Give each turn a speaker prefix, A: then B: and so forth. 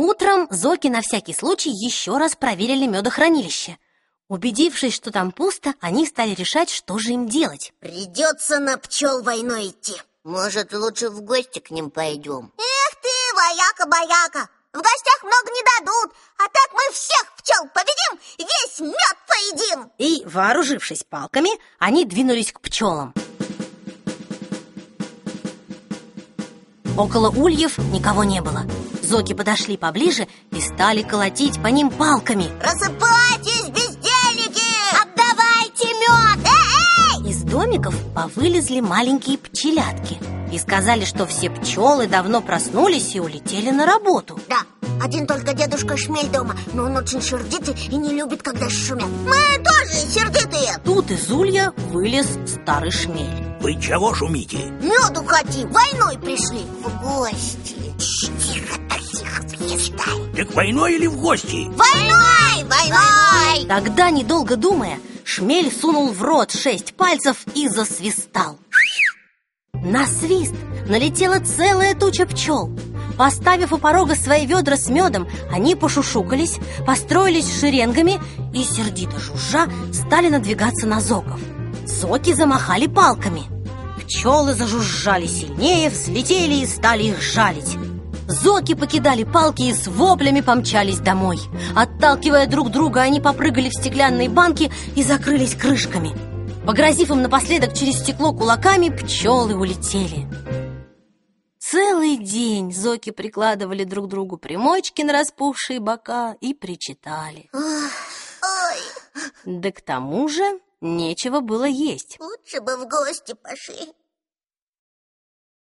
A: Утром Зоки на всякий случай еще раз проверили медохранилище. Убедившись, что там пусто, они стали решать, что же им делать.
B: Придется на пчел войной идти.
C: Может, лучше в гости к ним пойдем?
B: Эх ты, вояка-бояка! В гостях много не дадут, а так мы всех пчел победим, весь мед поедим!
A: И, вооружившись палками, они двинулись к пчелам. Около ульев никого не было. Зоки подошли поближе и стали колотить по ним палками.
B: Рассыпайтесь, бездельники!
C: Отдавайте мед!
B: Эй!
A: Из домиков повылезли маленькие пчелятки и сказали, что все пчелы давно проснулись и улетели на работу.
B: Да, один только дедушка Шмель дома, но он очень сердитый и не любит, когда шумят. Мы тоже сердитые!
A: Тут из улья вылез старый шмель.
D: Вы чего шумите?
B: Меду хотим, войной пришли.
C: В гости.
B: Перестань.
D: Так войной или в гости?
B: Войной, войной!
A: Тогда, недолго думая, шмель сунул в рот шесть пальцев и засвистал. На свист налетела целая туча пчел. Поставив у порога свои ведра с медом, они пошушукались, построились шеренгами и, сердито жужжа, стали надвигаться на зоков. Соки замахали палками. Пчелы зажужжали сильнее, взлетели и стали их жалить. Зоки покидали палки и с воплями помчались домой. Отталкивая друг друга, они попрыгали в стеклянные банки и закрылись крышками. Погрозив им напоследок через стекло кулаками, пчелы улетели. Целый день зоки прикладывали друг другу примочки на распухшие бока и причитали.
B: Ой,
A: Да к тому же нечего было есть.
B: лучше бы в гости пошли.